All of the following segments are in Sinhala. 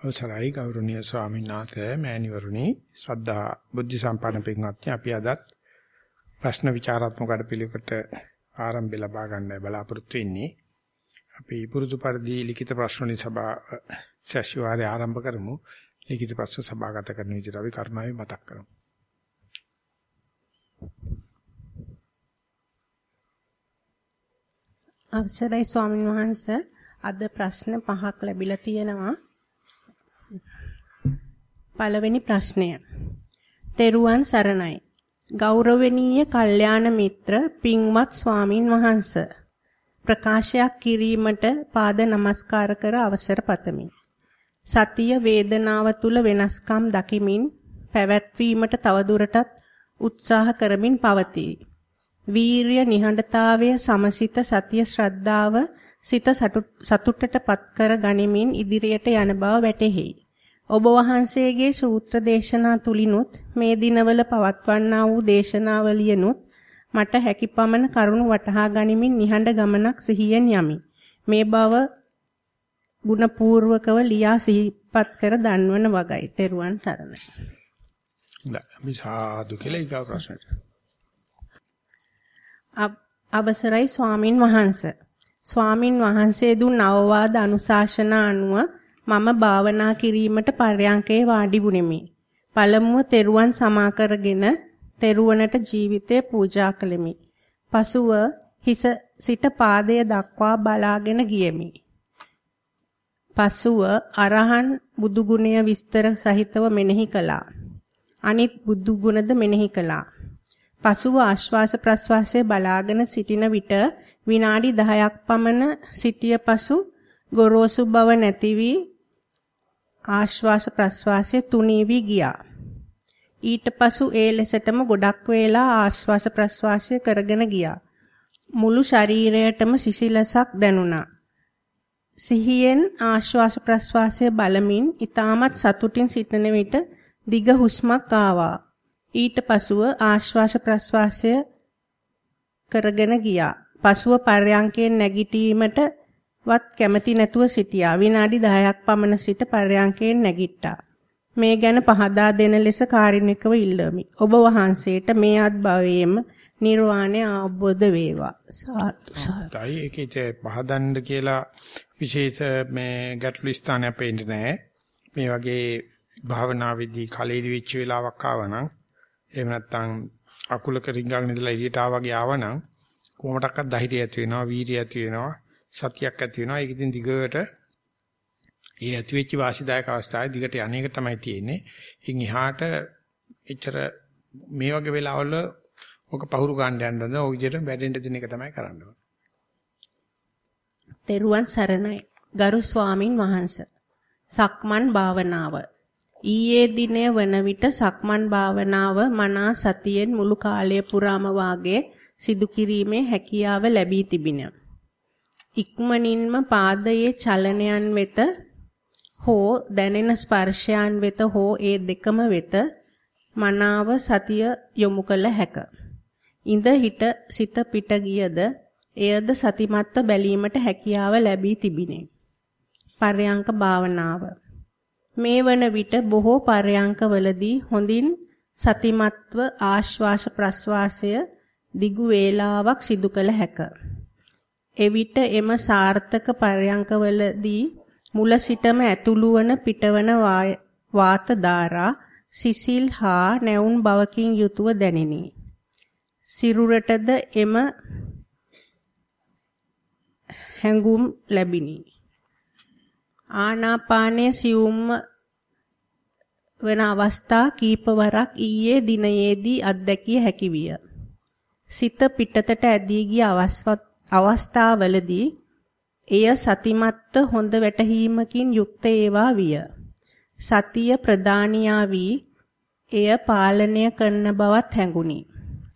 අවසරයි ගෞරවනීය ස්වාමීන් වහන්සේ මෑණිවරුනි ශ්‍රද්ධා බුද්ධ සම්පන්න පින්වත්නි අපි අදත් ප්‍රශ්න විචාරාත්මක වැඩපිළිවෙලකට ආරම්භය ලබා ගන්නයි බලාපොරොත්තු වෙන්නේ. අපි පුරුදු පරිදි ලිඛිත ප්‍රශ්න වලින් සභා සැසිවාරය ආරම්භ කරමු. ලිඛිත ප්‍රශ්න සභාගත කරන විදිහට අපි කරුණාවෙන් මතක් කරමු. අවසරයි ස්වාමීන් වහන්සේ අද ප්‍රශ්න පහක් ලැබිලා තියෙනවා. පළවෙනි ප්‍රශ්නය. තෙරුවන් සරණයි. ගෞරවනීය කල්යාණ මිත්‍ර පින්වත් ස්වාමින් වහන්ස ප්‍රකාශයක් කිරීමට පාද නමස්කාර කර අවසර පතමි. සතිය වේදනාව තුල වෙනස්කම් දකිමින් පැවැත්වීමට තවදුරටත් උත්සාහ කරමින් පවතී. වීරිය නිහඬතාවය සමසිත සතිය ශ්‍රද්ධාව සිත සතුටටපත් කර ගනිමින් ඉදිරියට යන බව වැටහෙයි. ඔබ වහන්සේගේ සූත්‍ර දේශනා තුලිනුත් මේ දිනවල පවත්වන්නා වූ දේශනාවලියනුත් මට හැකිපමණ කරුණු වටහා ගනිමින් නිහඬ ගමනක් සිහියෙන් යමි. මේ බව ගුණපූර්වකව ලියා සිහිපත් කර දන්වන වගයි. තෙරුවන් සරණයි. අපි සාදු කියලා ඊගා ප්‍රශ්නට. අවසරයි ස්වාමින් වහන්සේ. ස්වාමින් වහන්සේ දුන් අවවාද අනුශාසනා අනුව මම භාවනා කිරීමට පර්යංකේ වාඩි වුනිමි. පළමුව තෙරුවන් සමා කරගෙන තෙරුවනට ජීවිතය පූජා කළෙමි. පසුව හිස සිට පාදය දක්වා බලාගෙන ගියෙමි. පසුව අරහන් බුදු ගුණය විස්තර සහිතව මෙනෙහි කළා. අනිත් බුදු ගුණද මෙනෙහි කළා. පසුව ආශ්වාස ප්‍රශ්වාසයේ බලාගෙන සිටින විට විනාඩි 10ක් පමණ සිටිය පසු ගොරෝසු බව නැති වී ආශ්වාස ප්‍රශ්වාසයේ තුනී වී ගියා. ඊට පසු ඒ ලෙසටම ගොඩක් වේලා ආශ්වාස ප්‍රශ්වාසය කරගෙන ගියා. මුළු ශරීරයටම සිසිලසක් දැනුණා. සිහියෙන් ආශ්වාස ප්‍රශ්වාසය බලමින් ඊටමත් සතුටින් සිටන විට දිග හුස්මක් ආවා. ඊට පසුව ආශ්වාස ප්‍රශ්වාසය කරගෙන ගියා. පසුව පර්යංකයෙන් නැගිටීමට වත් කැමති නැතුව සිටියා. විනාඩි 10ක් පමණ සිට පර්යංකයෙන් නැගිට්ටා. මේ ගැන පහදා දෙන ලෙස කාරුණිකව ඉල්ලමි. ඔබ වහන්සේට මේ අත්භවයේම නිර්වාණය අවබෝධ වේවා. සාදු සාදු. ඒකේ පහදන්න කියලා විශේෂ මේ ගැටළු ස්ථානයක් පේන්නේ නැහැ. මේ වගේ භාවනාවේදී කලෙලි වෙච්ච වෙලාවක් ආවනම් එහෙම නැත්නම් අකුලක රිංගගෙන ඉඳලා එළියට ආවා වගේ ආවනම් කොහොමඩක්වත් ධෛර්යය ඇති වෙනවා, වීරිය ඇති වෙනවා, සතියක් ඇති වෙනවා. ඒක ඉතින් දිගට ඒ ඇති වෙච්ච වාසිදායක අවස්ථාවේ දිගට යන්නේක තමයි තියෙන්නේ. ඉන් එහාට එච්චර මේ වගේ වෙලාවල ඔක පහුරු ගන්න යන්න ඕන. ඔය විදිහට වැඩෙන්න දෙන එක තමයි කරන්න ඕන. තෙරුවන් සරණයි. ගරු ස්වාමින් වහන්සේ. සක්මන් භාවනාව. ඊයේ දිනය වන විට සක්මන් භාවනාව මනා සතියෙන් මුළු කාලය පුරාම වාගේ සිදු කිරීමේ හැකියාව ලැබී තිබින. ඉක්මනින්ම පාදයේ චලනයන් වෙත හෝ දැනෙන ස්පර්ශයන් වෙත හෝ ඒ දෙකම වෙත මනාව සතිය යොමු කළ හැක. ඉඳ හිට සිත පිට ගියද එයද සතිමත්ව බැලීමට හැකියාව ලැබී තිබිනේ. පර්යංක භාවනාව මේ වන විට බොහෝ පර්යංකවලදී හොඳින් සතිමත්ව ආශ්වාස ප්‍රශ්වාසය දිගු වේලාවක් සිදු කළ හැක. එවිට එම සාර්ථක පර්යංකවලදී මුල සිටම ඇතුළු වන පිටවන වාත ධාරා සිසිල් හා නැවුම් බවකින් යුතුව දැනිනි. සිරුරටද එම හැඟුම් ලැබිනි. ආනාපානයේ සියුම්ම වන අවස්ථා කීපවරක් ඊයේ දිනයේදී අත්දැකිය හැකි විය. සිත පිටතට ඇදී ගිය අවස්ථාවලදී එය සතිමත්ත හොඳ වැටහීමකින් යුක්ත ඒවා විය. සතිය ප්‍රදානියා වී එය පාලනය කරන බවත් හැඟුණි.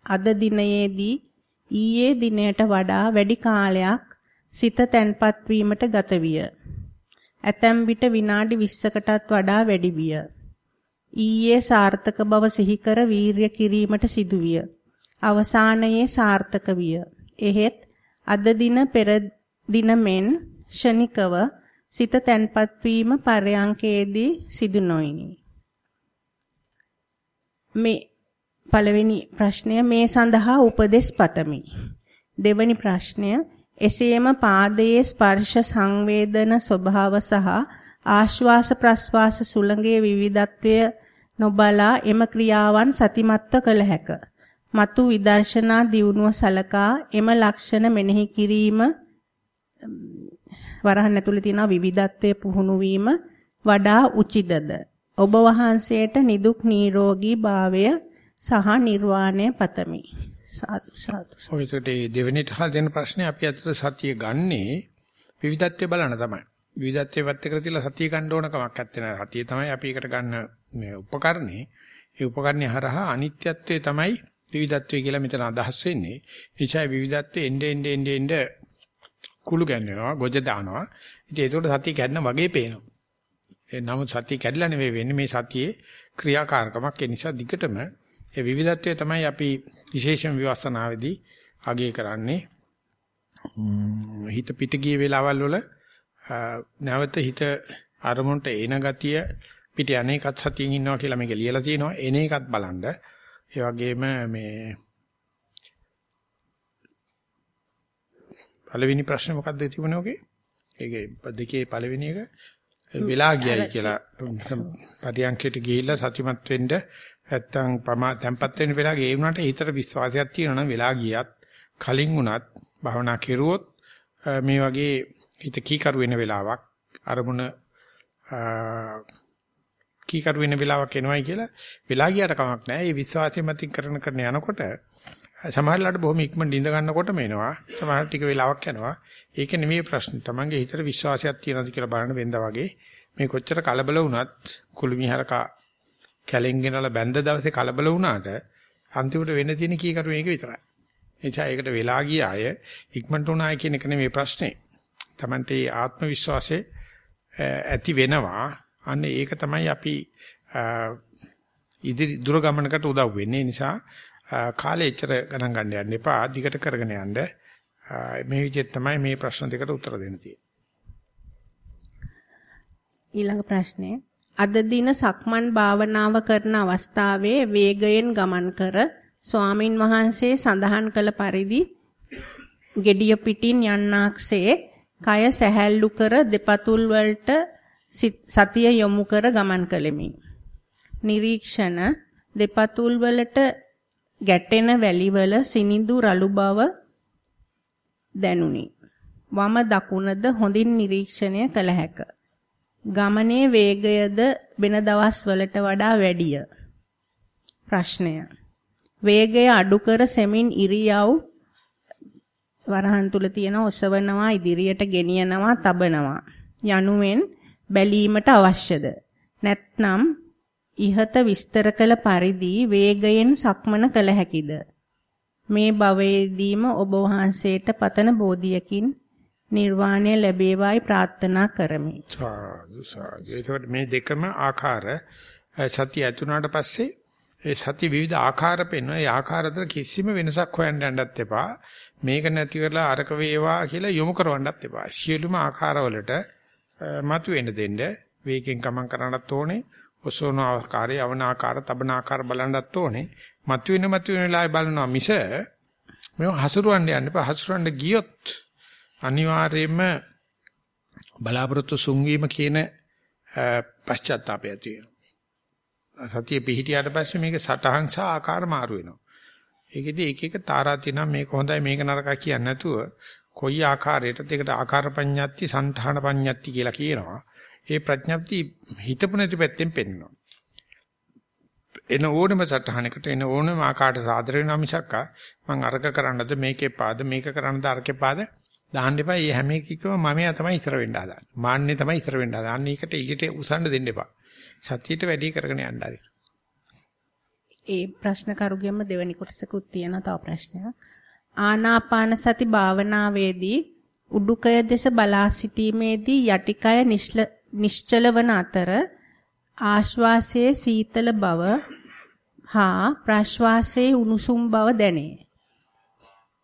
අද දිනයේදී ඊයේ දිනයට වඩා වැඩි කාලයක් සිත තැන්පත් වීමට ගත විය. ඇතැම් විට විනාඩි 20කටත් වඩා වැඩි විය. ඊයේ සාර්ථක බව සිහි කර වීරිය කිරීමට සිදුවිය. අවසානයේ සාර්ථක විය. එහෙත් අද දින පෙර දින මෙන් ෂණිකව සිත තැන්පත් වීම පරයන්කේදී සිදු නොයිනි. මේ පළවෙනි ප්‍රශ්නය මේ සඳහා උපදෙස් පතමි. දෙවැනි ප්‍රශ්නය එසේම පාදයේ ස්පර්ශ සංවේදන ස්වභාව සහ ආශ්වාස ප්‍රශ්වාස සුළඟේ විවිධත්වය නොබලා එම ක්‍රියාවන් සතිමත්ව කළ හැක. මතු විදර්ශනා දියුණුව සලකා එම ලක්ෂණ මෙනෙහි කිරීම වරහන් ඇතුලේ තියෙන විවිධත්වයේ පුහුණු වීම වඩා උචිතද? ඔබ වහන්සේට නිදුක් නිරෝගී භාවය සහ නිර්වාණය පතමි. සාදු සාදු. ඔය ඒකට දෙවෙනිට හල් දෙන ප්‍රශ්නේ අපි අතට සතිය ගන්නේ විවිධත්වය බලන තමයි. විවිධත්වයේ පැත්තකට තියලා සතිය ගන්න ඕන කමක් නැත්තේ සතිය තමයි අපි එකට ගන්න මේ උපකරණේ. ඒ උපකරණේ හරහා අනිත්‍යත්වයේ තමයි විවිධත්වය කියලා මෙතන අදහස් වෙන්නේ. එචයි විවිධත්වයේ එnde ende ende ende කුළු ගැන්වෙනවා, ගොජ දානවා. ඉතින් ඒකට සතිය කැඩන වගේ පේනවා. ඒ නමුත් සතිය කැඩලා නෙවෙයි වෙන්නේ මේ සතියේ ක්‍රියාකාරකමක්. ඒ නිසා දිගටම ඒ විවිධත්වය තමයි අපි විශේෂම විවස්සනාවේදී අගය කරන්නේ. හිත පිට ගිය වෙලාවල් වල නැවත හිත අරමුණට එන ගතිය පිට අනේකත් සතියෙන් ඉන්නවා කියලා මේක ලියලා තියෙනවා. එන එකත් බලන්න. ඒ වගේම මේ පළවෙනි ප්‍රශ්නේ මොකක්ද තිබුණේ ඔගේ? ඒකේ දෙකේ පළවෙනි එක. වෙලා ගියයි කියලා. පරියන්කයට ගිහිල්ලා සතිමත් වෙන්න නැත්තම් පමා tempat වෙන්න වෙලා ගේ වුණාට හිතට විශ්වාසයක් තියෙනවා නම් වෙලා ගියත් කලින් වුණත් භවනා කෙරුවොත් මේ වගේ හිත කීකරු වෙන වෙලාවක් අරමුණ කීකරු වෙන වෙලාවක් එනවයි කියලා වෙලා ගියට කමක් නැහැ. මේ විශ්වාසය මතින් කරන කරන යනකොට සමහරලාට බොහොම ඉක්මනට ඉඳ ගන්නකොටම එනවා. සමහර ටික වෙලාවක් යනවා. ඒක නෙමෙයි ප්‍රශ්නේ. Tamange හිතට විශ්වාසයක් තියනවාද කියලා බලන්න වෙන්දා වගේ. මේ කොච්චර කලබල වුණත් කුළුමිහරක කැලෙන් ගෙනලා බැඳ දවසේ කලබල වුණාට අන්තිමට වෙන්න තියෙන කීකරු මේක විතරයි. එනිසා ඒකට වෙලා ගිය අය ඉක්මනට උනායි කියන එක නෙමෙයි ප්‍රශ්නේ. Tamante ආත්ම විශ්වාසය ඇති වෙනවා. අන්න ඒක තමයි අපි ඉදිරි දුර ගමනකට උදව් වෙන්නේ. නිසා කාලේ එච්චර ගණන් ගන්න යන්න එපා. දිගට කරගෙන යන්න. මේ විදිහට තමයි මේ ප්‍රශ්න දෙකට උත්තර දෙන්න තියෙන්නේ. ඊළඟ ප්‍රශ්නය අද දින සක්මන් භාවනාව කරන අවස්ථාවේ වේගයෙන් ගමන් කර ස්වාමින් වහන්සේ සඳහන් කළ පරිදි gediya pitin යන්නාක්සේ කය සැහැල්ලු කර දෙපතුල් වලට සතිය යොමු කර ගමන් කළෙමි. නිරීක්ෂණ දෙපතුල් වලට ගැටෙන වැලිවල සිනිඳු රළු බව දැනුනි. වම දකුණද හොඳින් නිරීක්ෂණය කළ හැක. ගමනේ වේගයද වෙන දවස්වලට වඩා වැඩිය. ප්‍රශ්නය. වේගය අඩු කර සෙමින් ඉරියව් වරහන් තුල තියෙන ඔසවනවා ඉදිරියට ගෙනියනවා තබනවා යනුවෙන් බැලීමට අවශ්‍යද නැත්නම් ইহත විස්තර කළ පරිදි වේගයෙන් සක්මන කළ හැකිද? මේ භවයේදීම ඔබ වහන්සේට පතන බෝධියකින් නිර්වාණය ලැබේවායි ප්‍රාර්ථනා කරමි. සාදු සාදු. මේ දෙකම ආකාර සතිය ඇතුණාට පස්සේ ඒ සති විවිධ ආකාර පෙන්වන ඒ ආකාර අතර කිසිම වෙනසක් හොයන්න යන්නත් එපා. මේක නැති කරලා අරක වේවා කියලා යොමු කරවන්නත් එපා. සියලුම ආකාරවලට මතුවෙන්න දෙන්න වේගෙන් ගමන් කරන්නත් ඕනේ. ඔසවන ආකාරය, යවන ආකාර, තබන ආකාර බලන්නත් ඕනේ. මතුවෙන මතුවෙන වෙලාවේ බලනවා මිස මේව හසුරවන්න යන්න එපා. හසුරවන්න ගියොත් අනිවාර්යයෙන්ම බලාපොරොත්තු සුන්වීම කියන පශ්චාත්තාපය තියෙනවා. සතිය පිහිටියාට පස්සේ මේක සටහන් සහ ආකාර මාරු වෙනවා. ඒකෙදි එක එක තාරා තියෙනවා මේක හොඳයි මේක නරකයි කියන්නේ නැතුව කොයි ආකාරයකටද ඒකට ආකාර පඤ්ඤාති సంධාන පඤ්ඤාති කියලා කියනවා. ඒ ප්‍රඥප්ති හිතපු නැති පැත්තෙන් පෙන්වනවා. එන ඕනම සටහනකට එන ඕනම ආකාරයට සාදර වෙනා මිසක් මම අරක කරන්නද මේකේ පාද මේක කරන්නද අරකේ පාද දාන්න එපා. මේ හැම එකකම මමයා තමයි ඉස්සර වෙන්න හදාන්නේ. මාන්නේ තමයි ඉස්සර වෙන්න හදාන්නේ. ඒකට ඊට උසන්න දෙන්න එපා. සතියට වැඩි කරගෙන යන්න ආරි. ඒ ප්‍රශ්න කරුගෙම දෙවෙනි කොටසකුත් තියෙනවා තව ප්‍රශ්නයක්. ආනාපාන සති භාවනාවේදී උඩුකය දෙස බලා සිටීමේදී යටිකය නිශ්චල වන අතර ආශ්වාසයේ සීතල බව හා ප්‍රශ්වාසයේ උණුසුම් බව දැනේ.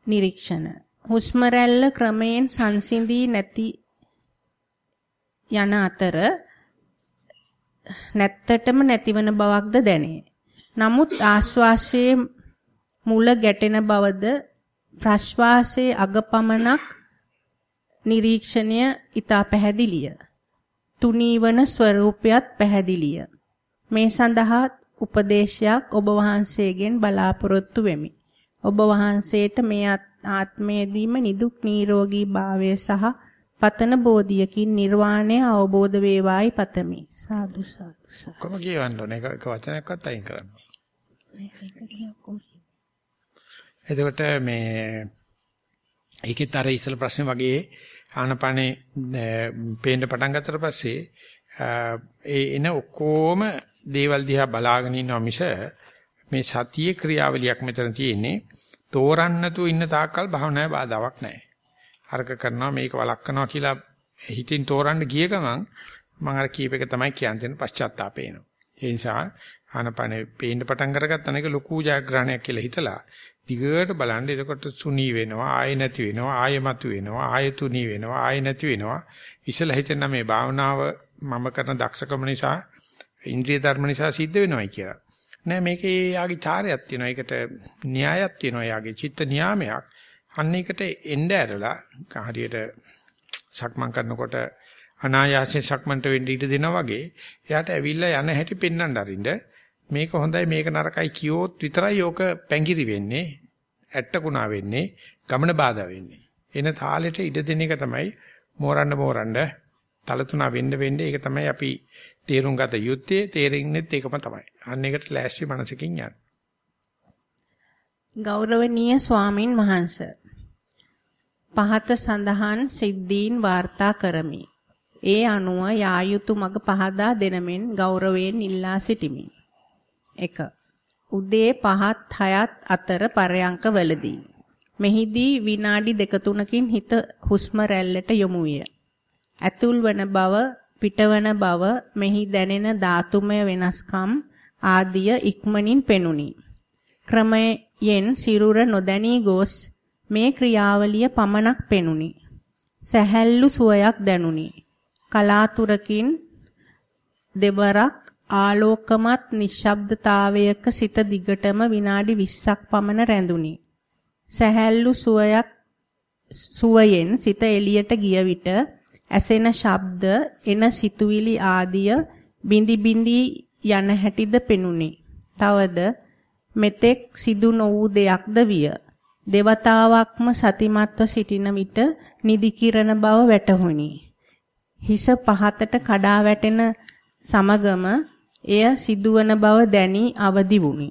නිරීක්ෂණ හුස්ම රැල්ල ක්‍රමයෙන් සංසිඳී නැති යන අතර නැත්තටම නැතිවන බවක්ද දැනේ. නමුත් ආශ්වාසයේ මුල ගැටෙන බවද ප්‍රශ්වාසයේ අගපමණක් නිරීක්ෂණය ඊතා පැහැදිලිය. තුනීවන ස්වરૂපයත් පැහැදිලිය. මේ සඳහා උපදේශයක් ඔබ වහන්සේගෙන් බලාපොරොත්තු වෙමි. ඔබ වහන්සේට මේ ආත්මයේදීම නිදුක් නිරෝගී භාවය සහ පතන බෝධියකින් නිර්වාණය අවබෝධ වේවායි පතමි. සාදු සාදු සාදු. කොහොම කියවන්න? එක වචනයක්වත් අයින් කරන්න. එතකොට මේ ඒකෙත් අර ඉස්සල ප්‍රශ්නේ වගේ ආනපනේ පේන්න පටන් ගත්තට පස්සේ ඒ එන ඔක්කොම දේවල් දිහා බලාගෙන ඉන්නවා මිස මේ සතියේ ක්‍රියාවලියක් මෙතන තියෙන්නේ තෝරන්න නැතුව ඉන්න තාක්කල් භාවනාවේ බාධාවක් නැහැ. අර්ග කරනවා මේක වළක්වනවා කියලා හිතින් තෝරන්න ගිය ගමන් මම අර කීප එක තමයි කියන්නේ පශ්චාත්තාපේ එනවා. ඒ නිසා ආනපනේ පේන්න පටන් අරගත්තා නේක ලොකු ජයග්‍රහණයක් කියලා හිතලා දිගට බලන්න. එතකොට සුනී වෙනවා ආයෙ නැති වෙනවා ආයෙ මතු වෙනවා ආයෙ තුනී වෙනවා ආයෙ නැති වෙනවා. ඉස්සලා හිතෙන මේ භාවනාව මම කරන දක්ෂකම නිසා ඉන්ද්‍රිය ධර්ම නිසා සිද්ධ වෙනවයි කියලා. නෑ මේකේ යාගේ චාරයක් තියෙනවා. ඒකට න්‍යායක් තියෙනවා. යාගේ චිත්ත නියාමයක්. අන්න ඒකට එන්න ඇරලා හරියට සක්මන් කරනකොට අනායාසයෙන් සක්මන්ට වෙන්න ඉඩ දෙනා වගේ එයාට ඇවිල්ලා යන හැටි පෙන්වන්න අරින්න මේක හොඳයි මේක නරකයි කියෝත් විතරයි ඕක පැංගිරි වෙන්නේ. ඇට්ටකුණා වෙන්නේ ගමන බාධා වෙන්නේ. එන තාලෙට ඉඩ දෙන එක තමයි මෝරන්න මෝරන්න තලතුණා වෙන්න වෙන්න ඒක තමයි අපි තේරුම් ගත යුත්තේ තේරෙන්නෙත් ඒකම තමයි. අන්න ඒකට ලෑස්ති මනසකින් යන්න. ගෞරවනීය ස්වාමින් වහන්සේ පහත සඳහන් සිද්ධීන් වාර්තා කරමි. ඒ අනුව යා යුතු මඟ පහදා දෙනමෙන් ගෞරවයෙන් ඉල්ලා සිටිමි. 1. උදේ 5ත් 6ත් අතර පරයන්කවලදී මෙහිදී විනාඩි දෙක තුනකින් හිත හුස්ම රැල්ලට යොමු විය. ඇතුල් වන බව, පිටවන බව, මෙහි දැනෙන ධාතුමය වෙනස්කම් ආදිය ඉක්මනින් පෙනුනි. ක්‍රමයෙන් සිරුර නොදැනී ගොස් මේ ක්‍රියාවලිය පමණක් පෙනුනි. සැහැල්ලු සුවයක් දැනුනි. කලාතුරකින් දෙවරක් ආලෝකමත් නිශ්ශබ්දතාවයක සිත දිගටම විනාඩි 20ක් පමණ රැඳුනි. සැහැල්ලු සුවයක් සුවයෙන් සිත එළියට ගිය විට ඇසෙන ශබ්ද එන සිතුවිලි ආදිය බිඳි බිඳි යන හැටිද පෙනුනි. තවද මෙතෙක් සිදු නො වූ දෙයක්ද විය. දෙවතාවක්ම සතිමත්ව සිටින විට නිදි කිරණ බව වැටහුණි. හිස පහතට කඩා වැටෙන සමගම එය සිදුවන බව දැනි අවදි වුනි.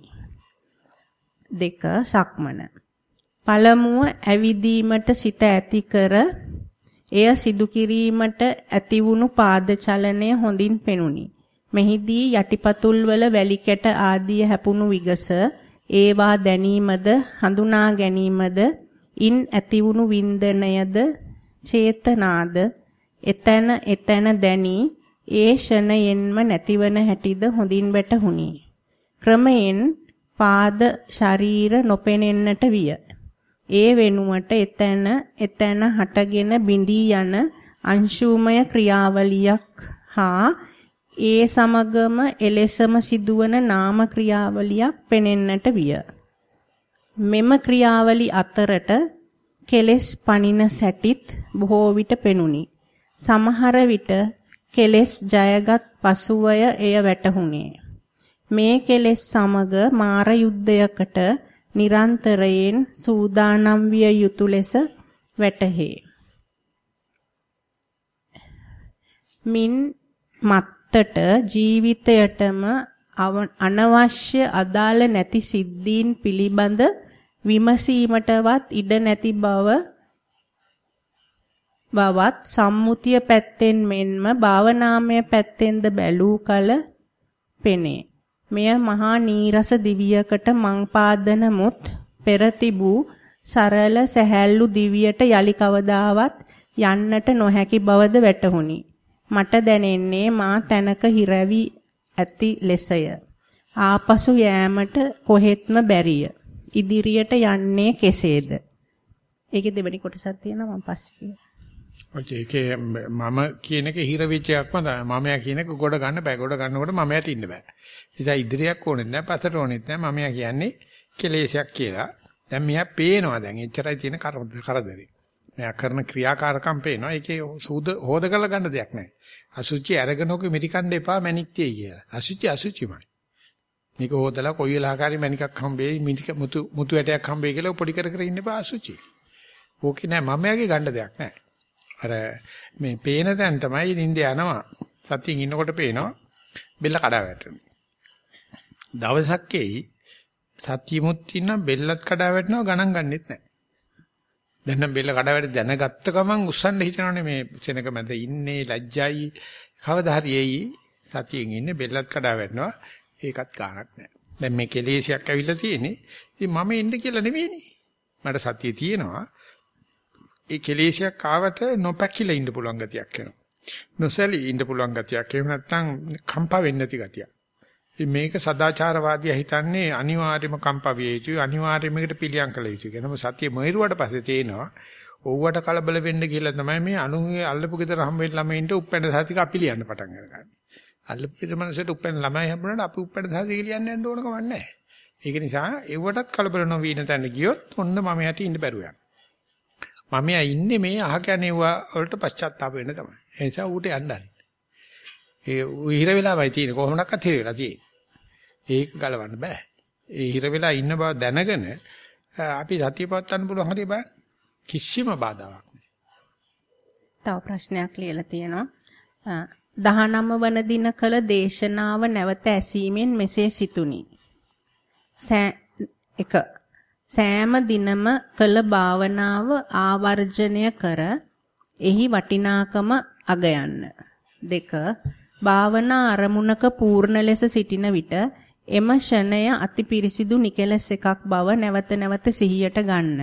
දෙක සක්මන. පළමුව ඇවිදීමට සිත ඇති කර එය සිදු කිරීමට ඇතිවුණු පාද චලනය හොඳින් පෙනුනි. මෙහිදී යටිපතුල් වල වැලි කැට ආදී හැපුණු විගස ඒවා දැනීමද හඳුනා ගැනීමද ඉන් ඇතිවුණු වින්දනයද චේතනාද එතන එතන දැනී ඒ ෂණයෙන්ම නැතිවන හැටිද හොඳින් වැටහුණි. ක්‍රමයෙන් පාද ශරීර නොපෙනෙන්නට විය. ඒ වෙනුවට එතන එතන හටගෙන බිඳී යන අංශුමය ක්‍රියාවලියක් හා ඒ සමගම එලෙසම සිදුවන නාම ක්‍රියාවලියක් පෙනෙන්නට විය. මෙම ක්‍රියාවලි අතරට කෙලෙස් පනින සැටිත් බොහෝ විට පෙනුනි. සමහර විට කෙලෙස් ජයගත් පසුවය එය වැටහුණේ. මේ කෙලෙස් සමග මාර යුද්ධයකට නිරන්තරයෙන් සූදානම් විය යුතු ලෙස වැටහේ. මින් මත්තට ජීවිතයටම අනවශ්‍ය අදාළ නැති සිද්ධීන් පිළිබඳ විමසීමටවත් ඉඩ නැති බව බවත් සම්මුතිය පැත්තෙන් මෙන්ම භාවනාමය පැත්තෙන්ද බැලූ කල පෙනේ. මෙය මහා නීරස දිවියකට මං පාදනමුත් පෙර තිබූ සරල සැහැල්ලු දිවියට යලි කවදාවත් යන්නට නොහැකි බවද වැටහුණි. මට දැනෙන්නේ මා තැනක හිරවි ඇති ලෙසය. ආපසු යෑමට කොහෙත්ම බැරිය. ඉදිරියට යන්නේ කෙසේද? ඒකේ දෙවෙනි කොටසක් තියෙනවා මම පස්සේ ඒකේ මම කියන එක හිර වෙච්ච එකක්ම තමයි. මමයා කියන එක ගොඩ ගන්න බෑ. ගොඩ ගන්නකොට මමයාට ඉන්න බෑ. නිසා ඉදිරියක් ඕනෙත් නෑ, පස්සට ඕනෙත් නෑ. මමයා කියන්නේ කෙලේශයක් කියලා. දැන් මෙයා පේනවා දැන්. එච්චරයි තියෙන කරදරේ. මෙයා කරන ක්‍රියාකාරකම් පේනවා. ඒකේ සූද හොද කරලා ගන්න දෙයක් නෑ. අසුචි අරගෙන ඔක මිරිකන්න එපා මැණික් තියයි කියලා. අසුචි අසුචිමයි. මේක හොදලා කොයි වෙලාවකරි මැණිකක් හම්බෙයි, මිරික මුතු මුතු ඇටයක් හම්බෙයි කියලා පොඩි කර කර ඉන්න එපා අසුචි. ඕකේ නෑ මමයාගේ ගන්න දෙයක් නෑ. අර මේ පේන තැන තමයි නිින්ද යනවා. සතියින් ඉන්නකොට පේනවා බෙල්ල කඩා වැටෙනවා. දවසක් එයි සතියමුත් ඉන්න බෙල්ලත් කඩා වැටෙනවා ගණන් ගන්නෙත් නැහැ. දැන් නම් බෙල්ල කඩා වැටෙ දැනගත්ත ගමන් උස්සන්න හිතනවනේ මේ සෙනක මැද ඉන්නේ ලැජ්ජයි කවදා හරි එයි සතියෙන් ඉන්නේ බෙල්ලත් කඩා වැටෙනවා ඒකත් ගාණක් නැහැ. දැන් මේ කෙලෙසියක් ඇවිල්ලා තියෙන්නේ ඉතින් මම එන්න කියලා නෙවෙයිනේ. මට සතිය තියෙනවා ඒ කෙලෙසියක් ආවට නොපැකිලා ඉන්න පුළුවන් ගතියක් එනවා. නොසැලී ඉන්න පුළුවන් ගතියක්. එහෙම නැත්නම් කම්පා වෙන්නේ නැති ගතියක්. ඉතින් මේක සදාචාරවාදියා හිතන්නේ අනිවාර්යම කම්පා විය යුතුයි අනිවාර්යයෙන්ම එකට පිළියම් කළ යුතුයි. කියනම සතිය මෙහෙරුවට පස්සේ තේනවා ඕවට කලබල වෙන්න කියලා තමයි මේ අනුන්ගේ අල්ලපු ගෙදර හම් වෙන ළමයින්ට උපැන්න සතික අපි ලියන්න පටන් ගන්නේ. අල්ලපු ගෙදර මනසට උපැන්න ළමයි හම්බුනට අපි උපැන්න සතික ලියන්න යන්න ඕන කමක් නැහැ. ඒක නිසා ඒවටත් කලබල නොවී ඉන්න තැන ගියොත් ඔන්න මම යටි ඉන්න බැරුව යනවා. මම ඉන්නේ මේ අහකැනෙව්වා වලට පශ්චාත්තාප වෙන්න තමයි. ඒ නිසා ඌට යන්නයි. ඒ හිර වෙලාමයි තියෙන්නේ කොහොමනක්වත් හිර වෙලා තියෙන්නේ. ඒක ගලවන්න බෑ. ඒ හිර වෙලා ඉන්න බව දැනගෙන අපි සතිය පවත්වන්න පුළුවන් හරිය බෑ. කිසිම බාධාවක් නෑ. තව ප්‍රශ්නයක් ලියලා තියෙනවා. 19 වන දින කළ දේශනාව නැවත ඇසීමෙන් මෙසේ සිතුනි. සෑ 1 සෑම දිනම කළ භාවනාව ආවර්ජනය කර එහි වටිනාකම අගයන්න. දෙක භාවනා අරමුණක පූර්ණ ලෙස සිටින විට එම ෂණය අතිපිරිසිදු නිකලස් එකක් බව නැවත නැවත සිහියට ගන්න.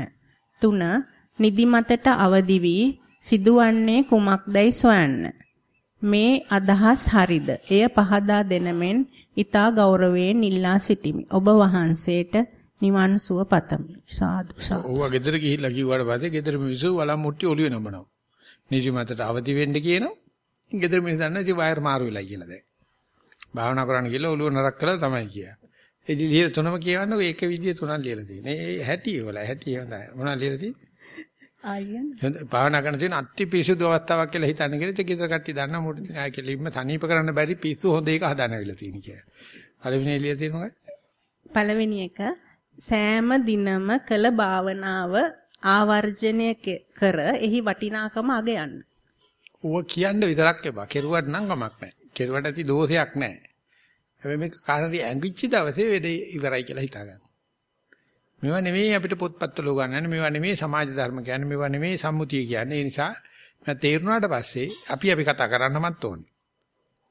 3. නිදිමතට අවදි වී සිදුවන්නේ කුමක්දයි සොයන්න. මේ අදහස් හරිද? එය පහදා දෙනමෙන් ඊතා ගෞරවයෙන් ඉල්ලා සිටිමි. ඔබ වහන්සේට නිවන් සුව පතමි. සාදු සාදු. ඔව්වා ගෙදර ගිහිල්ලා කිව්වට පස්සේ ගෙදර මිනිස්සු වලම් මුට්ටි ඔළුවේ නඹනවා. නිදි මතට අවදි වෙන්න කියනවා. ගෙදර මිනිස්සු දන්නා ඉතින් වයර් මාරු වෙලා කියලා දැන්. භාවනා කරන්න ගිහලා ඔළුව නරක් කළා තමයි කියා. ඒ ලියලා තුනම කියවන්නකො ඒක විදිය තුනක් ලියලා තියෙනවා. ඒ හැටි වල හැටි හොඳයි. මොනවද ලියලා තියෙන්නේ? ආයෙත් භාවනා කරන තියෙන අත්ති පිසුදු අවස්ථාවක් කියලා හිතන්න කියලා ඉතින් ගෙදර කට්ටිය දන්නා මොකද ඉතින් ආයෙ කෙලින්ම තනීප කරන්න බැරි පිස්සු හොඳ එක හදානවිලා තියෙන කියලා. පළවෙනි එළිය තියෙන මොකක්ද? පළවෙනි එක සෑම දිනම කළ භාවනාව ආවර්ජනය කර එහි වටිනාකම අගයන්න. ඌව කියන්න විතරක් එපා. කෙරුවට නම් කමක් නැහැ. කෙරුවට ඇති දෝෂයක් නැහැ. හැබැයි මේක කාටරි ඇඟිච්ච දවසේ වෙඩේ ඉවරයි කියලා හිතා ගන්න. මේවා නෙමෙයි අපිට පොත්පත්වල උගන්වන්නේ. මේවා නෙමෙයි සමාජ ධර්ම කියන්නේ. මේවා නෙමෙයි සම්මුතිය කියන්නේ. ඒ නිසා මම තේරුණාට පස්සේ අපි අපි කතා කරන්නමත් ඕනේ.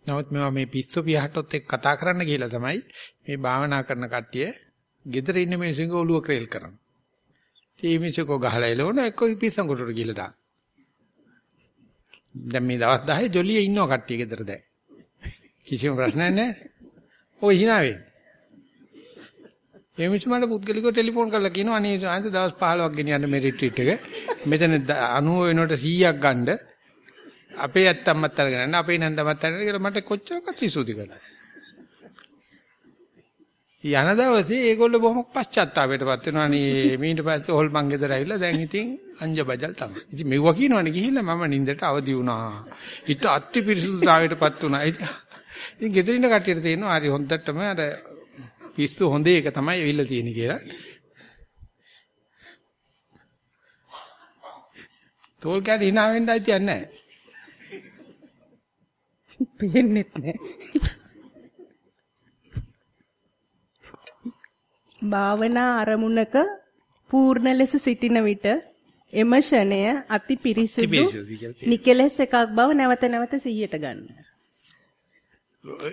නමුත් මේවා මේ පිස්සු පියහටොත් එක්ක කතා කරන්න කියලා තමයි මේ භාවනා කරන කට්ටිය ගෙදර ඉන්න මිනිස්සුන්ගේ ඔළුව ක්‍රේල් කරනවා. ඉතින් මේ මිනිස්සුකෝ ගහලා එළවන එක්ක පිස්සන් කොටට ගිහලා දාන. දැන් මේ දවස් 10 ජොලියේ ඉන්නව කට්ටිය ගෙදර දැන්. කිසිම ප්‍රශ්නයක් නැහැ. ඔය hina වෙන්නේ. ඒ මිනිස්සු මට පුද්ගලිකව ටෙලිෆෝන් කරලා කියනවා අනේ ආන්ත දවස් 15ක් ගෙනියන්න මේ රිට්‍රීට් එක. මෙතන 90 වෙනකොට 100ක් ගන්න. අපේ ඇත්තම්මත් අරගෙන අපේ නන්දමත් අරගෙන කියලා මට කොච්චරක්වත් විසුති කළා. යන දවසේ ඒගොල්ලෝ බොහොම පශ්චාත්තාපයටපත් වෙනවා නේ ඊට පස්සේ හොල්මන් ගෙදර ඇවිල්ලා දැන් ඉතින් අංජ බජල් තමයි. ඉතින් මෙව්වා කියනවනේ ගිහිල්ලා මම නින්දට අවදි වුණා. හිත අත්ති පිරිසුදුතාවයටපත් වුණා. ඉතින් ගෙදර ඉන්න කට්ටියට තේරෙනවා හරි හොඳටම අර පිස්සු හොඳ එක තමයි වෙවිලා තියෙන්නේ කියලා. තෝල් කැට hina වෙන්න ඇතියක් නැහැ. පේන්නෙත් නැහැ. භාවනා අරමුණක පූර්ණ ලෙස සිටින විට එම ෂණය අති පිරිසිදු නිකලස් එකක් බව නැවත නැවත සිහියට ගන්න.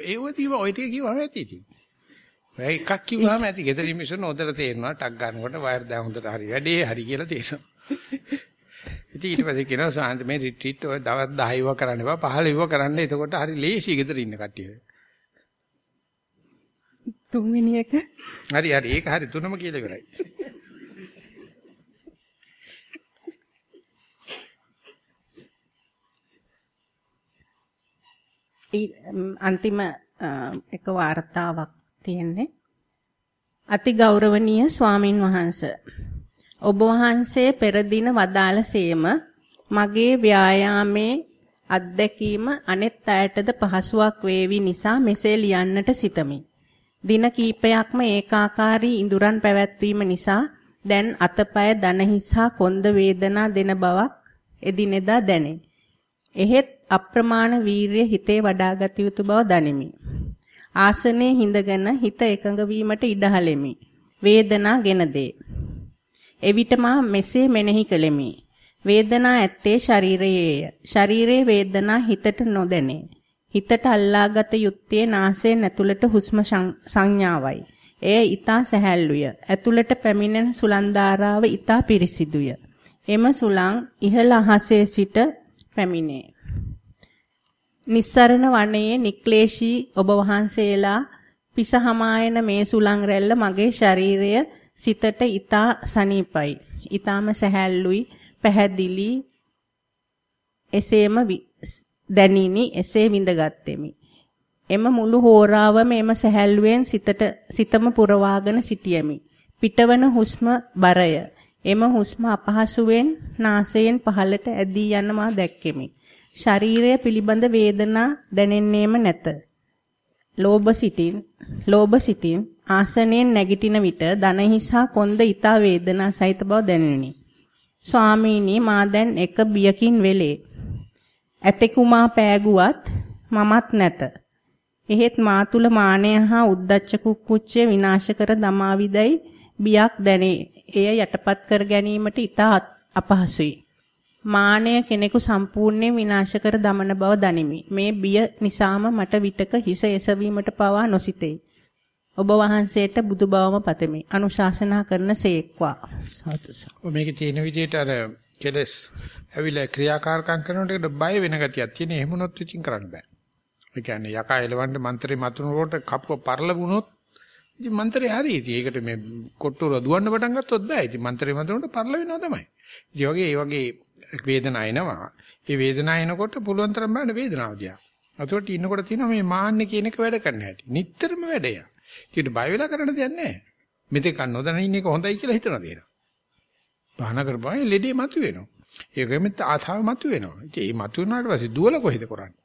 ඒව තියව ඔය ටික කිව්වම ඇති ඉතින්. ඔය එකක් කිව්වම ඇති. ගෙදර මිනිස්සුන් හොඳට තේරෙනවා ටක් ගන්නකොට වයර් දැන් හොඳට හරි වැඩේ හරි කියලා තේරෙනවා. ඉතින් ඊට පස්සේ කියනවා සාන්ත මේ රිට්‍රීට් ඔය දවස් 10 ඉව කරන්න එපා 15 ඉව කරන්න. එතකොට හරි ලේසි ගෙදර ඉන්න කට්ටිය. තුන්වෙනි එක. හරි හරි. ඒක හරි. තුනම කියලා ඉවරයි. අන්තිම එක වார்த்தාවක් තියෙන්නේ. අති ගෞරවනීය ස්වාමින් වහන්ස ඔබ වහන්සේ පෙර දින වදාළ සේම මගේ ව්‍යායාමේ අත්දැකීම අනෙත් අයටද පහසුවක් වේවි නිසා මෙසේ ලියන්නට සිතමි. දින කීපයක්ම ඒකාකාරී ඉඳුරන් පැවැත්වීම නිසා දැන් අතපය දන හිස්හා කොන්ද වේදනා දෙන බවක් එදිනෙදා දැනේ. එහෙත් අප්‍රමාණ වීරිය හිතේ වඩාගත යුතු බව දනිමි. ආසනයේ හිඳගෙන හිත එකඟ වීමට ඉඩහලෙමි. වේදනා ගෙන දේ. එවිට මා මෙසේ මෙනෙහි කළෙමි. වේදනා ඇත්තේ ශරීරයේය. ශරීරයේ වේදනා හිතට නොදැනේ. හිතට අල්ලාගත යුත්තේ නාසයෙන් ඇතුළට හුස්ම සංඥාවයි. එය ඊතා සැහැල්ලුය. ඇතුළට පැමිණෙන සුලන් ධාරාව ඊතා පිරිසිදුය. එම සුලං ඉහළ අහසේ සිට පැමිණේ. නිස්සරණ වනයේ නික්ලේශී ඔබ වහන්සේලා පිසහමායන මේ සුලං රැල්ල මගේ ශරීරය සිතට ඊතා සනීපයි. ඊතාම සැහැල්ලුයි, පැහැදිලි. එසේම දැනිනි, එසේ විඳගත්ෙමි. එම මුළු හෝරාවම එම සැහැල්ලුවෙන් සිතට සිතම පුරවාගෙන සිටියමි. පිටවන හුස්ම බරය. එම හුස්ම අපහසුවෙන් නාසයෙන් පහළට ඇදී යන මා දැක්කෙමි. ශරීරය පිළිබඳ වේදනා දැනෙන්නේම නැත. ලෝභ සිතින් ලෝභ සිතින් ආසනයෙන් නැගිටින විට දනහිසා කොන්ද ඊතා වේදනා සහිත බව දැනුනි. ස්වාමීනි මා දැන් එක බියකින් වෙලේ. ඇතෙකුමා පෑගුවත් මමත් නැත. එහෙත් මා තුල මානය හා උද්දච්ච කුක්කුච්චය විනාශ කර දමාවිදයි බියක් දැනේ. එය යටපත් කර ගැනීමට ඊතා අපහසුයි. මානය කෙනෙකු සම්පූර්ණයෙන් විනාශ කර දමන බව දනිමි. මේ බිය නිසාම මට විටක හිස එසවීමට පවා නොසිතේ. ඔබ වහන්සේට බුදු බවම පතමි. අනුශාසනා කරන සේක්වා. මේකේ තියෙන විදිහට අර කෙලස් ඇවිල්ලා ක්‍රියාකාරකම් කරනකොට බය වෙන ගතියක් තියෙන. එහෙම නොත් ඉතින් කරන්න බෑ. ඒ කියන්නේ යකා එලවන්න මන්ත්‍රේ මතුනකොට කපුව පරල වුණොත් ඉතින් මන්ත්‍රේ හරි. ඉතින් ඒකට මේ කොට්ටුර දුවන්න පටන් ගත්තොත් බෑ. ඉතින් මන්ත්‍රේ මතුනකොට පරල වෙනවා තමයි. ඉතින් වගේ ඒ වගේ වේදනාව එනවා. ඒ වේදනාව එනකොට පුළුවන් තරම් බලන්න වේදනාව දිහා. අතකොට ඉන්නකොට තියෙනවා මේ මාන්නේ කියන එක වැඩ කරන්න හැටි. නිටතරම වැඩය. ඊට බය වෙලා කරන්න දෙයක් නැහැ. මෙතෙක් නොදැන ඉන්න එක හොඳයි කියලා හිතන දේනවා. බාහන කරපුවා ලෙඩේ මතුවෙනවා. ඒකෙම ආසාව මතුවෙනවා. ඉතින් මේ මතුවනාට පස්සේ දුවල කොහෙද කරන්නේ?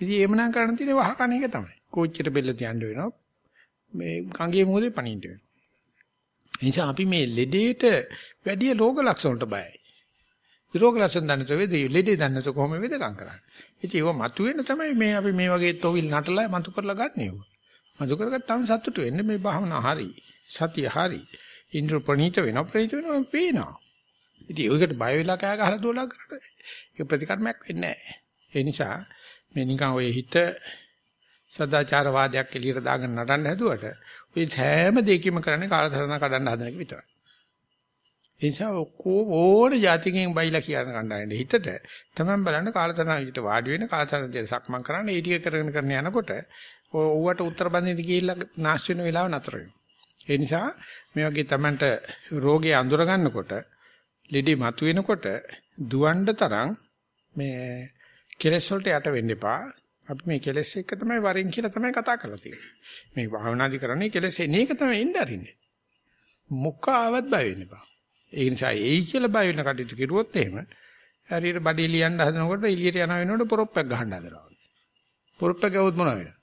ඉතින් එහෙමනම් කරන්න තියෙන්නේ වහකන එක තමයි. කෝච්චියට බෙල්ල තියන්න වෙනවා. මේ ගංගේ මොහොතේ පණින්න වෙනවා. එනිසා අපි මේ ලෙඩේට වැඩි රෝග ලක්ෂණ වලට බයයි. රෝග ලක්ෂණ දන්නතෝ වේදී ලෙඩේ දන්නතෝ කොහොම වේදකම් කරන්නේ. ඉතින් ඒව මතුවෙන්න තමයි මේ අපි මේ වගේ තොවිල් නටලා මතු කරලා ගන්න ඒව. මතු කරගත්තාම සතුටු වෙන්නේ මේ භාවනා හරි. සතිය හරි. ඉන්ද්‍ර ප්‍රණීත වෙනවා ප්‍රණීත වෙනවා පේනවා. ඉතින් ඒකට බය වෙලා කෑ ගහලා දුවලා කරලා ඒක ප්‍රතිකර්මයක් වෙන්නේ නැහැ. ඒ නිසා මේ නිකන් ඔය හිත සදාචාර වාදයක් එළියට දාගෙන නටන්න හැදුවට ඔය හැම දෙයකම කරන්නේ කාලසටහන කඩන්න හදන එක විතරයි. ඒ නිසා ඔක්කොම ඕන જાතිකෙන් බයිලා කියන කණ්ඩායමේ හිතට තමයි බලන්න කාලසටහන විදිහට වාඩි වෙන කාලසටහන විදිහට සක්මන් කරන්න ඒ ටික කරගෙන කරන යනකොට ඕවට උත්තර බඳින්න ගිහිල්ලා නැස් වෙන වෙලාව නතර වෙනවා. ඒ නිසා මේ වගේ Tamanට රෝගේ අඳුර ගන්නකොට ලෙඩේ මතුවෙනකොට දුවන්න තරම් මේ කෙලෙස් වලට යට වෙන්න එපා. අපි මේ කෙලෙස් එක්ක තමයි වරින් කියලා තමයි කතා කරලා තියෙන්නේ. මේ භාවනාදි කරන්නේ කෙලෙස් එන එක තමයි ඉන්න අරින්නේ. මොකාවත් බය වෙන්න එපා. ඒ නිසා එයි කියලා බය වෙන කටයුතු කෙරුවොත් එහෙම හරියට බඩේ ලියන්න හදනකොට එළියට යන වෙනකොට පොරොප්පක් ගහන්න හදනවා. පොරොප්ප ගැවුවොත් මොනව වෙනවද?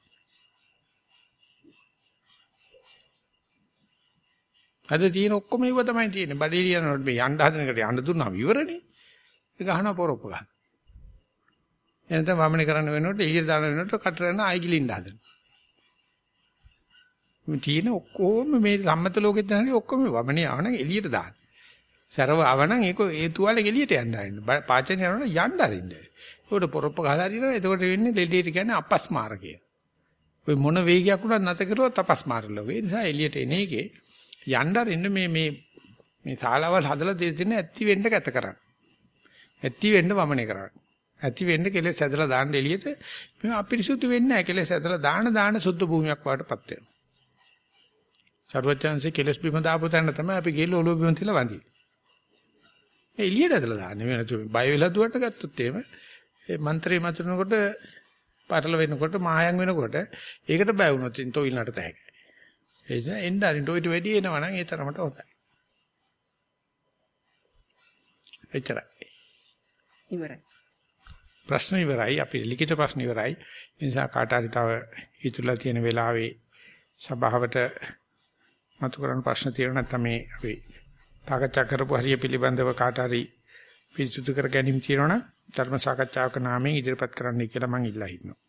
අද තියෙන ඔක්කොම ඒව තමයි තියෙන්නේ. බඩේ ලියනකොට මේ යන්න හදන එකට යන්න දුන්නාම ඉවරනේ. ඒක ගහනවා පොරොප්ප ගන්න. එනතම වමනේ කරන්න වෙනකොට එළියට දාන වෙනකොට කටරන ආයි ගිලින්න හදනවා. මේ තියෙන ඔක්කොම මේ සම්මත ලෝකෙත් නැහැනේ ඔක්කොම වමනේ ආවනම් එළියට දාන්න. සරව ආවනම් ඒක ඒ තුවාලේ එළියට යන්න ආරින්න. පාචන යනකොට යන්න ආරින්න. ඒකට පොරොප්ප ගහලා හරිනවා. එතකොට වෙන්නේ ලෙඩේට කියන්නේ අපස්මාරකය. ඔය මොන වේගයක් උනත් නැත කරුවොත් අපස්මාරල වේ. ඒ නිසා එළියට එන එකේ යන්න ආරින්න මේ මේ මේ ශාලාවල් හදලා දෙන්න ඇත්ති වෙන්න කැත කරන්න. ඇත්ති වෙන්න වමනේ කරන්න. ඇති වෙන්න කෙලෙස් ඇදලා දාන්න එළියට මේ අපිරිසුදු වෙන්නේ නැහැ. කෙලෙස් ඇදලා දාන දාන සුද්ධ භූමියක් වඩටපත් වෙනවා. සර්වචන්සේ කෙලෙස් බිම දාපු තැන තමයි අපි ගිහලා ඔළුව බිම තියලා වඳින්නේ. ඒ එළියට ඇදලා දාන්නේ. මේ නැතු බය වෙලා දුවට ගත්තොත් එහෙම ඒ මන්ත්‍රේ මතුනකොට පටල වෙනකොට මායම් වෙනකොට ඒකට බය වුණොත් ඉතින් තොইলනට තැහැක. ඒ නිසා එන්න අරින්න ඔයිට වැඩි එනවා නම් ඒ තරමට හොඳයි. එච්චරයි. ඉවරයි. ප්‍රශ්න ඉවරයි. අපි ලිඛිත ප්‍රශ්න ඉවරයි. ඒ නිසා කාට හරි තව ඉතුරුලා තියෙන වෙලාවේ සභාවට මතු කරන ප්‍රශ්න තියෙනවා නැත්නම් මේ අපි සාකච්ඡා කරපු හරිය පිළිබඳව කාට හරි පිරිසුදු කර ගැනීම තියෙනවා නම් ධර්ම සාකච්ඡාවක නාමයෙන් ඉදිරිපත් කරන්නයි කියලා මම ඉල්ලා හිටිනවා.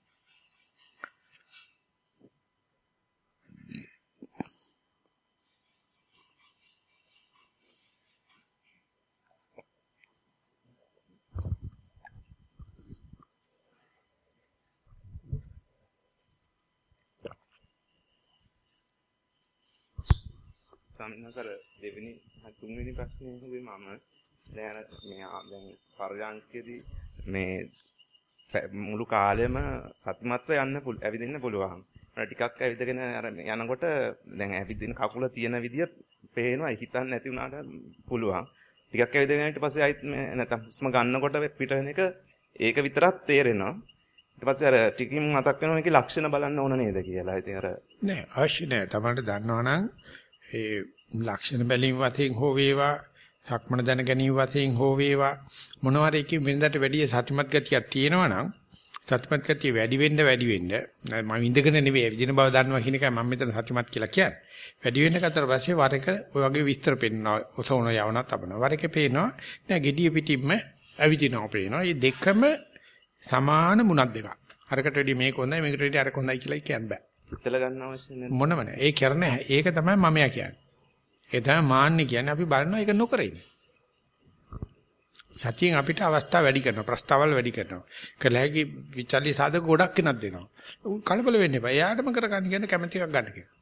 සම්නසර දෙවෙනි තුන්වෙනි ප්‍රශ්නේ හුවේ මම දැන් මේ දැන් පරයන්කේදී මේ මුළු කාලෙම සතිමත්ව යන්න ඇවිදින්න පුළුවන්. අර ටිකක් ඇවිදගෙන අර යනකොට දැන් ඇවිදින කකුල තියෙන විදිය පේනවා හිතන්න නැති වුණාට පුළුවන්. ටිකක් ඇවිදගෙන ඊට පස්සේ ආයිත් නැත්නම් හුස්ම ගන්නකොට පිට වෙන එක ඒක විතරක් තේරෙනවා. ඊට පස්සේ අර ටිකින් මතක් වෙනවා මේකේ ලක්ෂණ බලන්න ඕන නේද කියලා. ඉතින් අර නෑ අවශ්‍ය නෑ. තමයි දන්නවනම් ඒ ලක්ෂණ බැලීම වශයෙන් හෝ වේවා සක්මන දැන ගැනීම වශයෙන් හෝ වේවා මොනවාරි එකකින් වෙනදාට වැඩිය සතිමත් ගතියක් තියෙනවා නම් සතිමත් ගතිය වැඩි වෙන්න වැඩි වෙන්න මම ඉඳගෙන නෙවෙයි විදින බව දන්නවා කියන එකයි මම මෙතන සතිමත් කියලා කියන්නේ. වැඩි වෙන්න කතර පස්සේ වර එක ඔය වගේ විස්තර පෙන්නවා ඔසවන යවනත් අපනවා. වර එක පේනවා නෑ gediya පිටින්ම ඇවිදිනවා පේනවා. මේ දෙකම සමාන මුණක් දෙකක්. අරකට වැඩි මේක හොඳයි මේකට වැඩි අරක හොඳයි කියලා කියන්න බෑ. හිතලා ගන්න අවශ්‍ය නැහැ. මොනම නෑ. ඒ කරන ඒක තමයි මමයා කියන්නේ. ඒ තමයි මාන්නේ කියන්නේ අපි බලනවා ඒක නොකර ඉන්න. සතියෙන් අපිට අවස්ථා වැඩි කරනවා ප්‍රස්තාවල් වැඩි කරනවා. කළ හැකි විචල්්‍ය සාධක ගොඩක් වෙනක් දෙනවා. කලබල වෙන්න එපා. එයාටම කරගන්න කියන්නේ කැමැති එකක් ගන්න කියලා.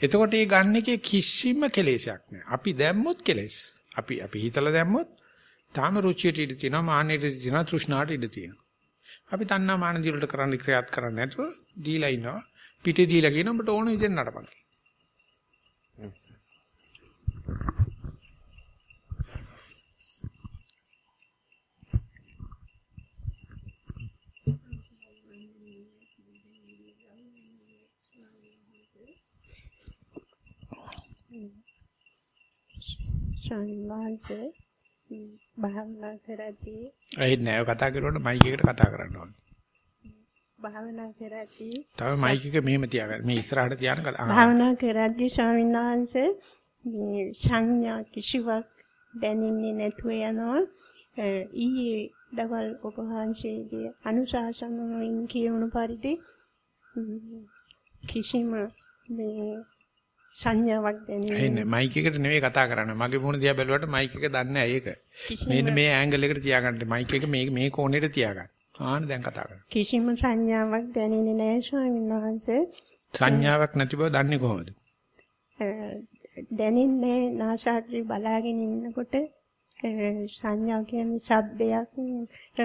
එතකොට මේ ගන්න එකේ කිසිම කෙලෙසයක් නැහැ. අපි දැම්මොත් කෙලෙස්. අපි අපි හිතලා දැම්මොත් තාම රුචියට ඉඳ තියෙනවා මානෙට ඉඳ තියෙනවා තෘෂ්ණාට ඉඳ තියෙනවා. අපි තණ්හා මාන දිලට කරන්න ක්‍රියාත් කරන්නේ නැතුව දීලා ඉන්නවා. පිටේ දීලා කියන ඔබට ඕන විදිහට නඩපන්. ශාන්වාංශේ භාවනා කරද්දී ඇයි නෑ කතා කරනකොට මයික් එකට කතා කරන්න ඕනේ. භාවනා කරද්දී තව මයික් එක මෙහෙම තියාගන්න. මේ ඉස්සරහට තියාන කතා. භාවනා කරද්දී ස්වාමීන් වහන්සේ මේ සංඥා කිසිවක් දැනෙන්නේ නැතුව යනවා. ඊයේ දවල් ඔබ වහන්සේගේ අනුශාසන වලින් කියවුණු පරිදි කිසිම මේ සංඥාවක් දැනෙන්නේ එන්නේ මයික් එකට නෙවෙයි කතා කරන්නේ. මගේ මුණ දිහා බැලුවට මයික් එක දන්නේ නැහැ ඒක. මෙන්න මේ ඇන්ගල් එකට තියාගන්න. මයික් එක මේ මේ කෝණයට තියාගන්න. ආන්න දැන් කතා කරනවා. කිසිම සංඥාවක් දැනෙන්නේ නැහැ ස්වාමීන් වහන්සේ. සංඥාවක් නැති බව දන්නේ කොහොමද? දැනෙන්නේ නාසාග්‍රේ බලාගෙන ඉන්නකොට සංඥා කියන්නේ ශබ්දයක්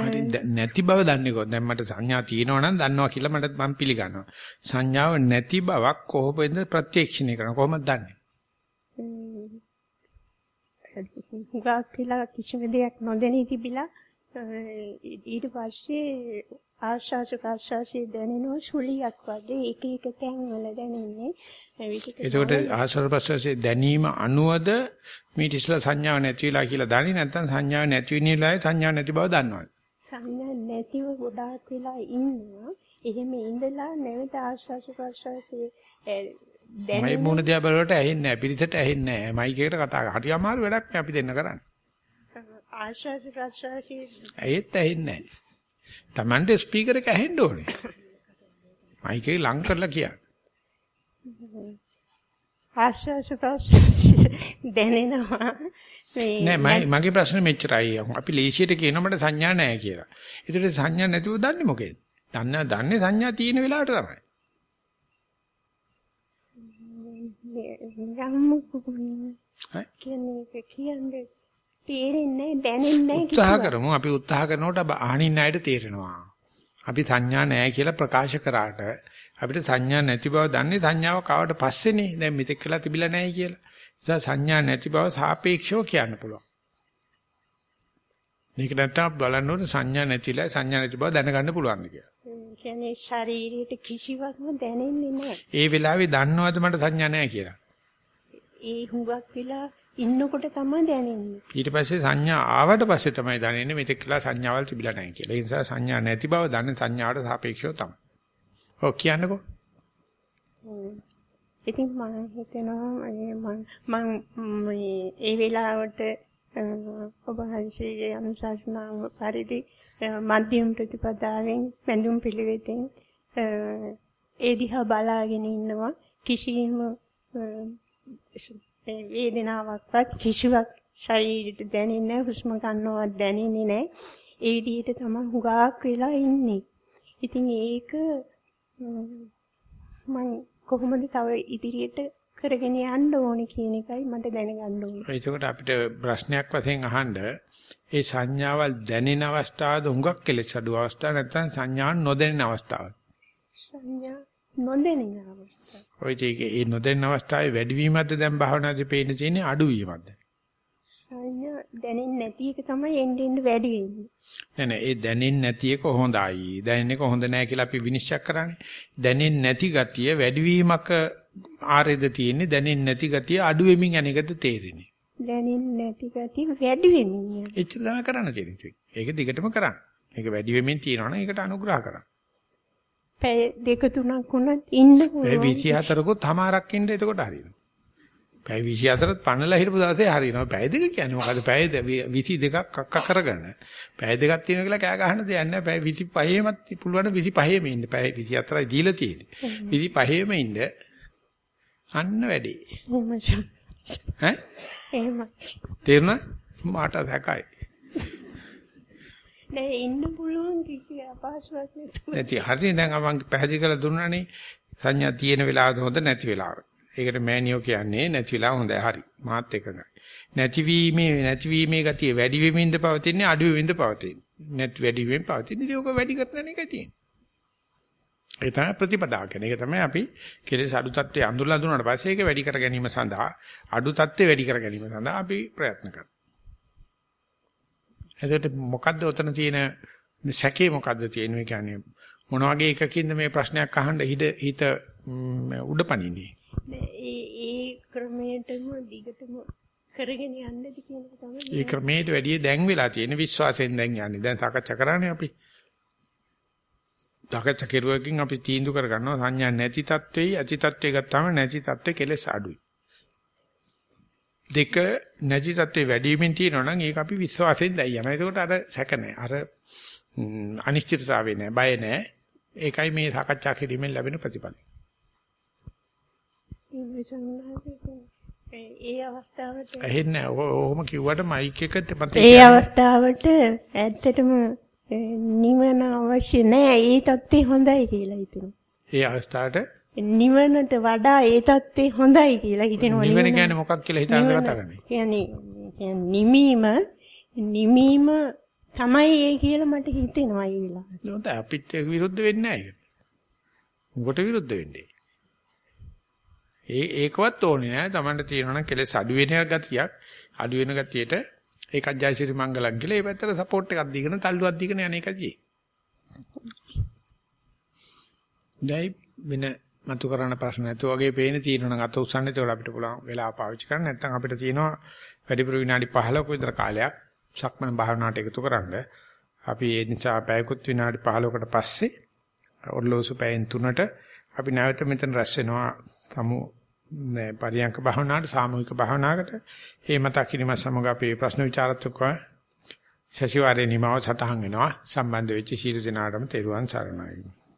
හරි නැති බව දන්නේ කොහොමද? දැන් මට සංඥා තියෙනවා නම් දන්නවා කියලා මට මම පිළිගන්නවා. සංඥාව නැති බවක් කොහොමද ප්‍රත්‍යක්ෂණය කරන්නේ? කොහොමද දන්නේ? හුඟක් කියලා කිසිම දෙයක් නොදැනී තිබිලා ඊට පස්සේ ආශාස ප්‍රාශාසයේ දැනෙනවා සුලියක් වගේ එක එක තැන් වල දැනෙන්නේ එතකොට ආශ්‍රව ප්‍රසවාසයේ දැනීම අනුවද මේ ඉස්ලා සංඥාව නැති වෙලා කියලා දන්නේ නැත්නම් සංඥාව නැති වෙන වෙලාවේ සංඥාව නැති බව දන්නවද? සංඥා නැතිව ගොඩාක් වෙලා ඉන්නවා. එහෙම ඉඳලා නැවත ආශ්වාස ප්‍රශ්වාසයේ දැන් මේ මොන දිහා බලවට ඇහෙන්නේ නැහැ. පිළිසෙට ඇහෙන්නේ නැහැ. මයික් එකට කතා කරා. හරි අමාරු වැඩක් නේ අපි දෙන්න කරන්නේ. ආශ්වාස ප්‍රශ්වාසයේ ඇහෙත් ඇහෙන්නේ නැහැ. Tamante ස්පීකර් එක ඇහෙන්න ඕනේ. මයික් එක ලං කරලා කියන්න. ආශ්වාස ප්‍රශ්වාසයේ දැනෙනවා. නෑ මගේ ප්‍රශ්නේ මෙච්චරයි. අපි ලේසියට කියනවා මට සංඥා නැහැ කියලා. ඒකට සංඥා නැතිව දන්නේ මොකේද? දන්නා දන්නේ සංඥා තියෙන වෙලාවට තමයි. කියන්නේ කියන්නේ තේරෙන්නේ දැනෙන්නේ උත්සාහ කරමු අපි උත්සාහ කරනකොට අහනින් ණයට තේරෙනවා. අපි සංඥා නැහැ කියලා ප්‍රකාශ කරාට අපිට සංඥා නැති බව දන්නේ සංඥාව කාවට පස්සේනේ. දැන් මෙතෙක් වෙලා තිබිලා නැහැ කියලා. නිසා සංඥා නැති බව සාපේක්ෂව කියන්න පුළුවන්. මේක නැත්තම් බලන්න ඕනේ සංඥා නැතිලා සංඥා නැති බව දැනගන්න පුළුවන් කියලා. කියන්නේ ශරීරයට කිසිවක්ම දැනෙන්නේ නැහැ. ඒ වෙලාවේ දන්නවද මට සංඥා නැහැ කියලා. ඒ හුඟක් වෙලා ඉන්නකොට තමයි දැනෙන්නේ. ඊට පස්සේ සංඥා ආවට පස්සේ තමයි දැනෙන්නේ මෙතෙක් කියලා සංඥාවල් තිබිලා නැහැ කියලා. ඒ නිසා සංඥා නැති බව දන්නේ සංඥාවට සාපේක්ෂව තමයි. ඔව් කියන්නකෝ. ඉතින් මම හිතනවා මම මම ඒ වෙලාවට ඔබ වහන්සේගේ අනුශාසනාව පරිදි මධ්‍යම ප්‍රතිපදාවෙන් වැඳුම් පිළිවෙතින් ඒ දිහා බලාගෙන ඉන්නවා ඒ වේදනාවක්වත් කිසිවක් ශරීරයට දැනෙන්නේ නැහැ හුස්ම ගන්නවත් දැනෙන්නේ නැහැ ඒ විදිහට තමයි හුඟක් වෙලා ඉන්නේ ඉතින් ඒක මම කොහොමද තව ඉදිරියට කරගෙන යන්න ඕනේ කියන එකයි මට දැනගන්න ඕනේ. ඒකට අපිට ප්‍රශ්නයක් වශයෙන් අහන්න ඒ සංඥාවල් දැනෙන අවස්ථාවද හුඟක් කෙලෙස් අඩු අවස්ථාව නැත්නම් සංඥා නොදැනෙන අවස්ථාව. සංඥා නොදැනෙන අවස්ථාව. ඔය ඒ නොදැනෙන අවස්ථාවේ වැඩිවීමක්ද දැන් භාවනාවේ පේන්න තියෙන්නේ අඩුවීමක්ද? සංඥා දැනෙන්නේ නැති එක තමයි එන්න වැඩි වෙන්නේ. නෑ නෑ ඒ දැනෙන්නේ නැති එක හොඳයි. දැනෙන එක හොඳ නෑ කියලා අපි විනිශ්චය කරන්නේ. දැනෙන්නේ නැති ගතිය වැඩිවීමක ආරෙද තියෙන්නේ දැනෙන්නේ නැති ගතිය අඩු වෙමින් යන එකද තේරෙන්නේ. දැනෙන්නේ නැති ගතිය වැඩි වෙමින්. එච්චර තමයි කරන්න තියෙන්නේ. ඒක දිගටම කරන්න. ඒක වැඩි වෙමින් තියෙනවනම් ඒකට අනුග්‍රහ කරන්න. පැය දෙක තුනක් වුණත් ඉන්න පැය පුළුවන්. 24කුත් තමාරක් ඉන්න එතකොට හරියනවා. පැය 24ත් පන්නලා හිටපු දවසේ හරියනවා. පැය දෙක කියන්නේ මොකද? පැය 22ක් අක්ක කරගෙන. පැය දෙකක් තියෙනවා කියලා කෑ ගහන්න දෙයක් නැහැ. පැය 25ෙමත් පුළුවන් 25ෙම ඉන්න. පැය 24යි දීලා තියෙන්නේ. 25ෙම ඉන්න. අන්න වැඩි. ඈ? එහෙමයි. තේරුණා? මාට දැකයි. නෑ ඉන්න පුළුවන් කිසි අපහසුයක් නැතුව. නැති හරිය දැන් මම පැහැදිලි කරලා දුන්නානේ සංඥා තියෙන වෙලාවද හොඳ නැති වෙලාව. ඒකට මෑනියෝ කියන්නේ නැති වෙලාව හොඳයි හරි. මාත් එකඟයි. නැතිවීමේ නැතිවීමේ ගතිය වැඩි වෙමින්ද පවතින්නේ අඩු වෙමින්ද පවතින්නේ. නැති වැඩි වෙමින් පවතින්නේ. ඒක වැඩි කරන එකයි තියෙන්නේ. ඒ තමයි ප්‍රතිපදාව කියන්නේ. ඒක තමයි අපි කෙලෙස් අඩු තත්ත්වයේ අඳුරලා දුන්නාට පස්සේ ඒක වැඩි කර ගැනීම සඳහා අඩු තත්ත්වය වැඩි කර ගැනීම සඳහා අපි ප්‍රයත්න කරනවා. එතකොට මොකද්ද උතන තියෙන සැකේ මොකද්ද තියෙන්නේ? කියන්නේ මොන වගේ එකකින්ද මේ ප්‍රශ්නයක් අහන්න හිත හිත උඩපනින්නේ ඒ ඒ ක්‍රමයටම දිගටම කරගෙන යන්නද කියන එක තමයි. ඒ ක්‍රමයට වැඩිය දැන් වෙලා තියෙන විශ්වාසයෙන් දැන් යන්නේ. දැන් සාකච්ඡා කරන්නේ අපි. සාකච්ඡා කෙරුවකින් අපි තීන්දුව කරගන්නවා. සංඥා නැති තත්ත්වෙයි ඇති තත්ත්වෙයි ගත්තාම නැති තත්ත්වෙ කෙලස් අඩුයි දෙක නැති තත්ත්වෙ වැඩි වීමෙන් තියෙනවා නම් ඒක අපි විශ්වාසයෙන් දැයි යනවා. ඒකට අර සැක නැහැ අර අනිශ්චිතතාවය නැහැ බය නැහැ ඒකයි මේ සාකච්ඡා කිරීමෙන් ලැබෙන ප්‍රතිඵලය. ඒ අවස්ථාවට ඇහෙන්නේ ඔහොම කිව්වට මයික් එක ඒ අවස්ථාවට ඇත්තටම නිවන අවශ්‍ය නැහැ ඒ தත්ත්වය හොඳයි කියලා හිතෙනවා. ඒ අවස්ථාවට නිවනට වඩා ඒ தත්ත්වය හොඳයි කියලා හිතෙනවා. නිවන කියන්නේ මොකක් කියලා හිතාගෙන කතා කරන්නේ. කියන්නේ නිමීම නිමීම තමයි ඒ කියලා මට හිතෙනවා ඒ වෙලාවට. හොඳයි අපිට විරුද්ධ වෙන්නේ නැහැ ඒක. උකට විරුද්ධ වෙන්නේ. ඒ ඒකවත් ඕනේ නෑ. Tamanට තියෙනවා නම් කෙලෙස් අඩු වෙන ගතියක් අඩු වෙන ගතියට ඒකත් ජයසිරි මංගලම් කියලා ඒ පැත්තට සපෝට් එකක් දීගෙන තල්ලුවක් දීගෙන යන එකදී. දැයි වෙන මතු කරන ප්‍රශ්න නැතුව වගේ පේන තියෙනවා නම් අත උස්සන්න ඒතකොට අපිට පුළුවන් වෙලාව පාවිච්චි කරන්න. නැත්නම් අපිට තියෙනවා වැඩිපුර විනාඩි 15ක විතර කාලයක් සක්මන් භාවනාවට එකතු කරන්න. අපි ඒ නිසා පැයකුත් විනාඩි 15කට පස්සේ ඔර්ලෝසු පැයෙන් 3ට අපි නැවත මෙතන රැස් වෙනවා සමු පරියංක භාවනාවට සාමූහික භාවනාවකට ඒ මතක් කිරීම සමග අපේ ප්‍රශ්න විචාරත්වක සතිವಾರේ නිමාව සටහන් වෙනවා සම්බන්ධ වෙච්ච සීල දිනාටම තෙරුවන් සරණයි